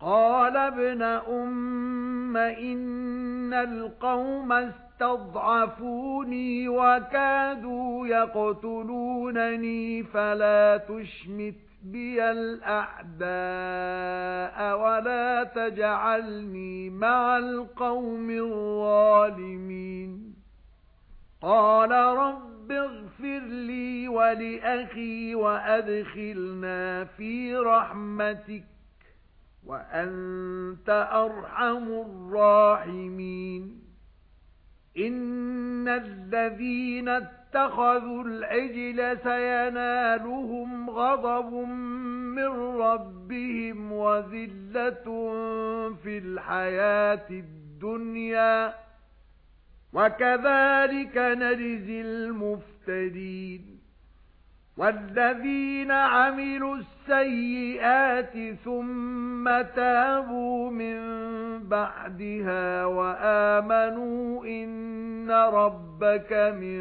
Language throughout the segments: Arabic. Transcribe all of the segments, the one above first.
قَالَ ابْنَ أُمَّ إِنَّ الْقَوْمَ اسْتَضْعَفُونِي وَكَادُوا يَقْتُلُونَنِي فَلَا تُشْمِتْ بِيَ الْأَعْدَاءَ وَلَا تَجْعَلْنِي مَعَ الْقَوْمِ الظَّالِمِينَ. قَالَ رَبِّ اغْفِرْ لِي وَلِأَخِي وَأَدْخِلْنَا فِي رَحْمَتِكَ. وَأَنْتَ أَرْحَمُ الرَّاحِمِينَ. إِنَّ الَّذِينَ اتَّخَذُوا الْعِجْلَ سَيَنَالُهُمْ غَضَبٌ مِّن رَّبِّهِمْ وَذِلَّةٌ فِي الْحَيَاةِ الدُّنْيَا. وَكَذَلِكَ نَجْزِي الْمُفْتَرِينَ وَالَّذِينَ عَمِلُوا السَّيِّئَاتِ ثُمَّ تَابُوا مِن بَعْدِهَا وَآمَنُوا إِنَّ رَبَّكَ مِن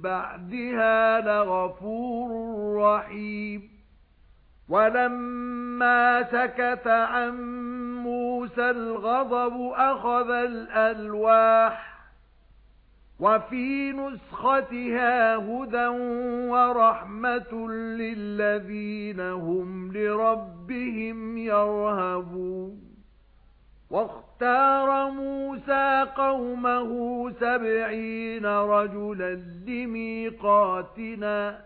بَعْدِهَا لَغَفُورٌ رَّحِيمٌ. وَلَمَّا سَكَتَ عَن مُوسَى الْغَضَبُ أَخَذَ الْأَلْوَاحَ وَفِي نُسْخَتِهَا هُدًى وَرَحْمَةٌ لِلَّذِينَ هُمْ لِرَبِّهِمْ يَرْهَبُونَ. وَاخْتَارَ مُوسَى قَوْمَهُ سَبْعِينَ رَجُلًا لِمِيقَاتِنَا.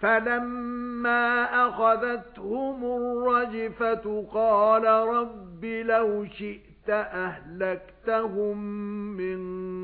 فَلَمَّا أَخَذَتْهُمُ الرَّجْفَةُ قَالَ رَبِّ لَوْ شِئْتَ أَهْلَكْتَهُمْ مِنْ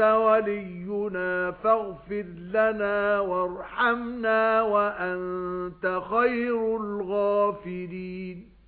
أَنْتَ وَلِيُّنَا فَاغْفِرْ لَنَا وَارْحَمْنَا وَأَنْتَ خَيْرُ الْغَافِرِينَ.